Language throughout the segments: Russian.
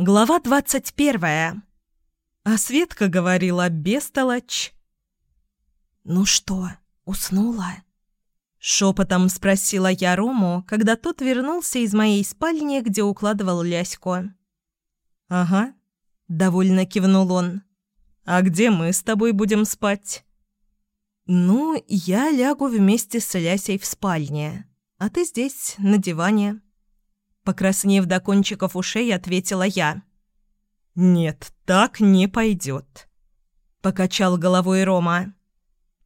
Глава двадцать первая. А Светка говорила бестолочь. «Ну что, уснула?» Шепотом спросила я Рому, когда тот вернулся из моей спальни, где укладывал Ляську. «Ага», — довольно кивнул он. «А где мы с тобой будем спать?» «Ну, я лягу вместе с Лясей в спальне, а ты здесь, на диване». Покраснев до кончиков ушей, ответила я. «Нет, так не пойдет», — покачал головой Рома.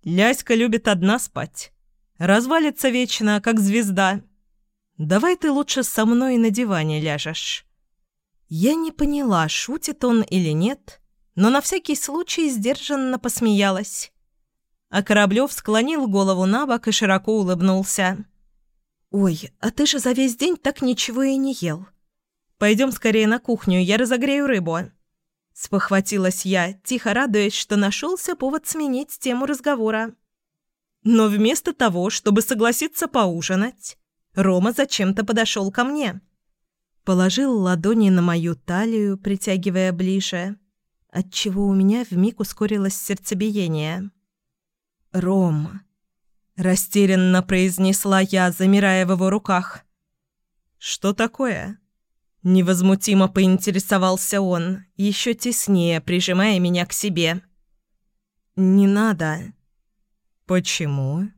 «Ляська любит одна спать. Развалится вечно, как звезда. Давай ты лучше со мной на диване ляжешь». Я не поняла, шутит он или нет, но на всякий случай сдержанно посмеялась. А Кораблёв склонил голову на бок и широко улыбнулся. «Ой, а ты же за весь день так ничего и не ел. Пойдем скорее на кухню, я разогрею рыбу». Спохватилась я, тихо радуясь, что нашелся повод сменить тему разговора. Но вместо того, чтобы согласиться поужинать, Рома зачем-то подошел ко мне. Положил ладони на мою талию, притягивая ближе, отчего у меня вмиг ускорилось сердцебиение. «Ром», Растерянно произнесла я, замирая в его руках. «Что такое?» Невозмутимо поинтересовался он, еще теснее прижимая меня к себе. «Не надо». «Почему?»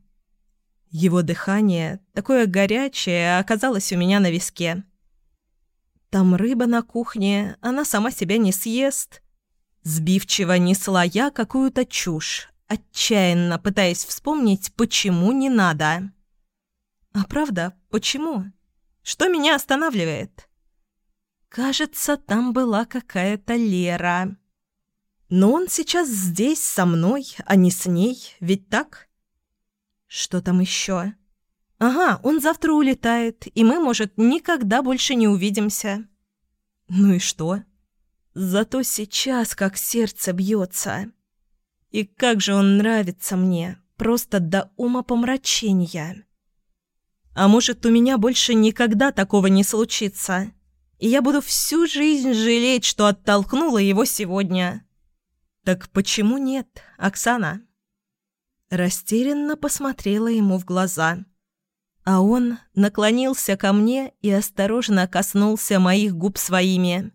Его дыхание, такое горячее, оказалось у меня на виске. «Там рыба на кухне, она сама себя не съест». Сбивчиво несла я какую-то чушь, отчаянно пытаясь вспомнить, почему не надо. А правда, почему? Что меня останавливает? Кажется, там была какая-то Лера. Но он сейчас здесь со мной, а не с ней, ведь так? Что там еще? Ага, он завтра улетает, и мы, может, никогда больше не увидимся. Ну и что? Зато сейчас как сердце бьется. И как же он нравится мне, просто до ума помрачения. А может, у меня больше никогда такого не случится, и я буду всю жизнь жалеть, что оттолкнула его сегодня. Так почему нет, Оксана? Растерянно посмотрела ему в глаза. А он наклонился ко мне и осторожно коснулся моих губ своими.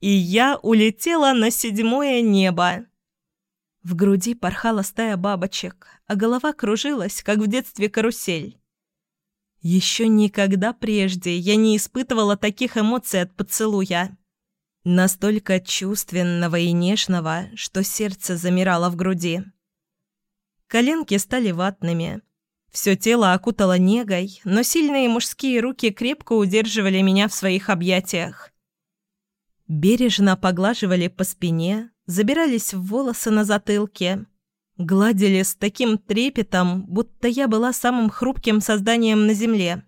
И я улетела на седьмое небо. В груди порхала стая бабочек, а голова кружилась, как в детстве карусель. Еще никогда прежде я не испытывала таких эмоций от поцелуя. Настолько чувственного и нежного, что сердце замирало в груди. Коленки стали ватными. Все тело окутало негой, но сильные мужские руки крепко удерживали меня в своих объятиях. Бережно поглаживали по спине, забирались в волосы на затылке, гладили с таким трепетом, будто я была самым хрупким созданием на земле.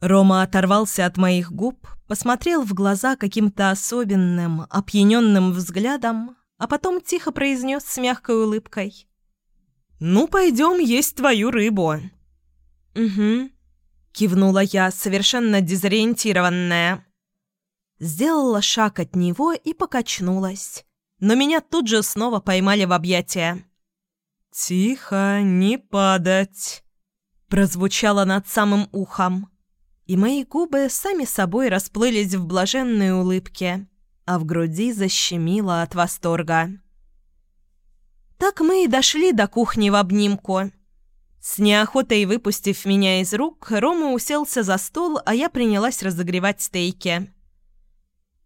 Рома оторвался от моих губ, посмотрел в глаза каким-то особенным, опьяненным взглядом, а потом тихо произнес с мягкой улыбкой. «Ну, пойдем есть твою рыбу». «Угу», — кивнула я, совершенно дезориентированная. Сделала шаг от него и покачнулась. Но меня тут же снова поймали в объятия. «Тихо, не падать!» Прозвучало над самым ухом. И мои губы сами собой расплылись в блаженной улыбке, а в груди защемило от восторга. Так мы и дошли до кухни в обнимку. С неохотой выпустив меня из рук, Рома уселся за стол, а я принялась разогревать стейки.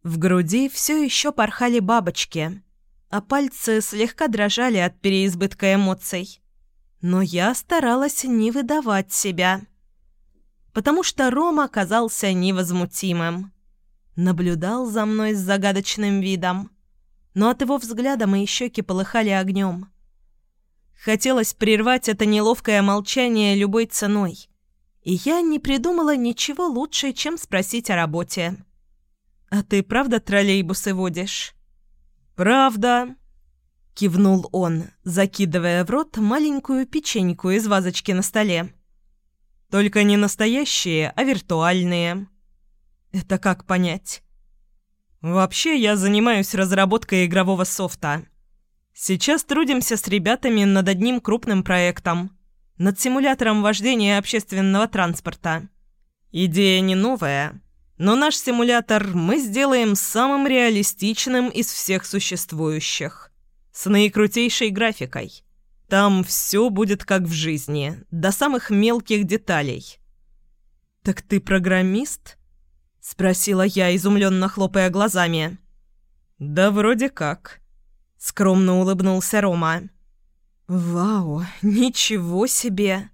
В груди все еще порхали бабочки, а пальцы слегка дрожали от переизбытка эмоций. Но я старалась не выдавать себя, потому что Рома оказался невозмутимым. Наблюдал за мной с загадочным видом, но от его взгляда мои щеки полыхали огнем. Хотелось прервать это неловкое молчание любой ценой, и я не придумала ничего лучше, чем спросить о работе. «А ты правда троллейбусы водишь?» «Правда», — кивнул он, закидывая в рот маленькую печеньку из вазочки на столе. «Только не настоящие, а виртуальные». «Это как понять?» «Вообще, я занимаюсь разработкой игрового софта. Сейчас трудимся с ребятами над одним крупным проектом. Над симулятором вождения общественного транспорта. Идея не новая, но наш симулятор мы сделаем самым реалистичным из всех существующих. С наикрутейшей графикой. Там все будет как в жизни, до самых мелких деталей. «Так ты программист?» — спросила я, изумленно хлопая глазами. «Да вроде как», — скромно улыбнулся Рома. «Вау, ничего себе!»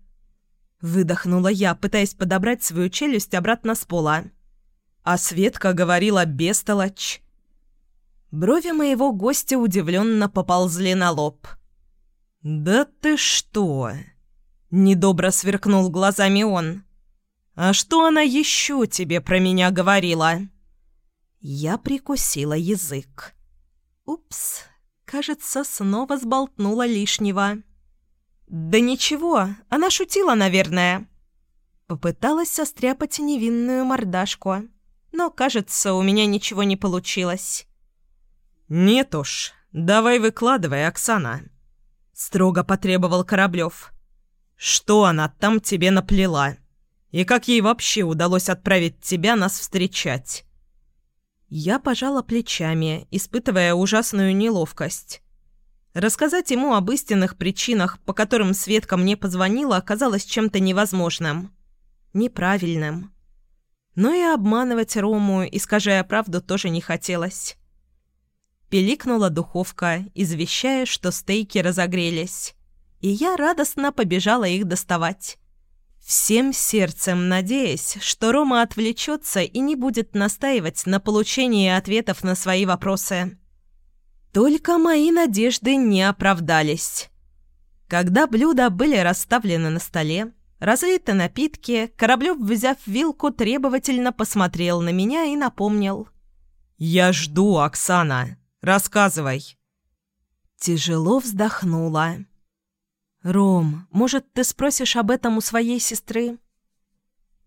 Выдохнула я, пытаясь подобрать свою челюсть обратно с пола. А Светка говорила бестолочь. Брови моего гостя удивленно поползли на лоб. «Да ты что?» — недобро сверкнул глазами он. «А что она еще тебе про меня говорила?» Я прикусила язык. «Упс, кажется, снова сболтнула лишнего». «Да ничего, она шутила, наверное». Попыталась состряпать невинную мордашку, но, кажется, у меня ничего не получилось. «Нет уж, давай выкладывай, Оксана», — строго потребовал Кораблев. «Что она там тебе наплела? И как ей вообще удалось отправить тебя нас встречать?» Я пожала плечами, испытывая ужасную неловкость. Рассказать ему об истинных причинах, по которым Светка мне позвонила, оказалось чем-то невозможным. Неправильным. Но и обманывать Рому, искажая правду, тоже не хотелось. Пиликнула духовка, извещая, что стейки разогрелись. И я радостно побежала их доставать. Всем сердцем надеясь, что Рома отвлечется и не будет настаивать на получении ответов на свои вопросы. Только мои надежды не оправдались. Когда блюда были расставлены на столе, разлиты напитки, Кораблев, взяв вилку, требовательно посмотрел на меня и напомнил. «Я жду, Оксана. Рассказывай». Тяжело вздохнула. «Ром, может, ты спросишь об этом у своей сестры?»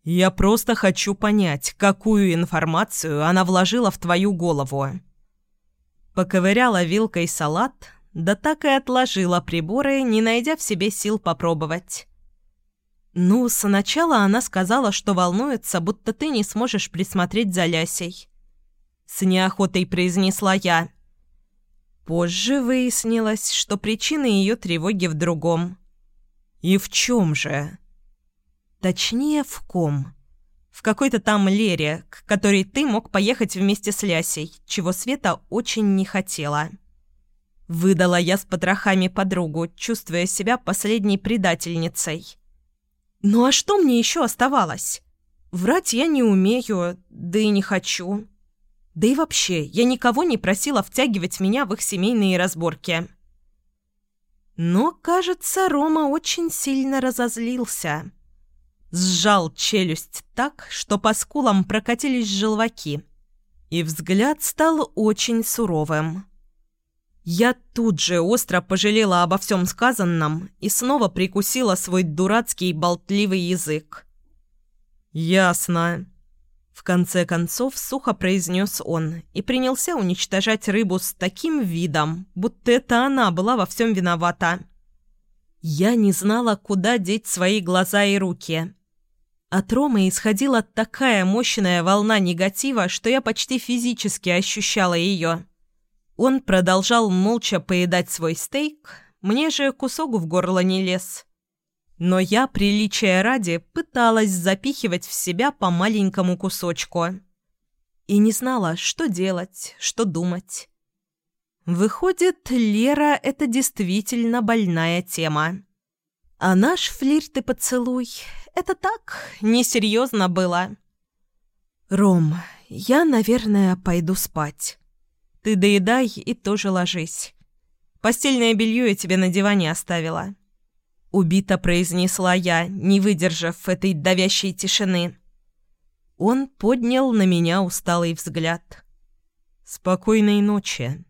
«Я просто хочу понять, какую информацию она вложила в твою голову». Поковыряла вилкой салат, да так и отложила приборы, не найдя в себе сил попробовать. «Ну, сначала она сказала, что волнуется, будто ты не сможешь присмотреть за Лясей». С неохотой произнесла я. Позже выяснилось, что причина ее тревоги в другом. «И в чем же?» «Точнее, в ком?» в какой-то там Лере, к которой ты мог поехать вместе с Лясей, чего Света очень не хотела. Выдала я с потрохами подругу, чувствуя себя последней предательницей. Ну а что мне еще оставалось? Врать я не умею, да и не хочу. Да и вообще, я никого не просила втягивать меня в их семейные разборки. Но, кажется, Рома очень сильно разозлился сжал челюсть так, что по скулам прокатились желваки, и взгляд стал очень суровым. Я тут же остро пожалела обо всем сказанном и снова прикусила свой дурацкий болтливый язык. «Ясно», — в конце концов сухо произнес он и принялся уничтожать рыбу с таким видом, будто это она была во всем виновата. Я не знала, куда деть свои глаза и руки. От Ромы исходила такая мощная волна негатива, что я почти физически ощущала ее. Он продолжал молча поедать свой стейк, мне же кусок в горло не лез. Но я, приличия ради, пыталась запихивать в себя по маленькому кусочку. И не знала, что делать, что думать. Выходит, Лера — это действительно больная тема. А наш флирт и поцелуй это так, несерьезно было. «Ром, я, наверное, пойду спать. Ты доедай и тоже ложись. Постельное белье я тебе на диване оставила». Убито произнесла я, не выдержав этой давящей тишины. Он поднял на меня усталый взгляд. «Спокойной ночи».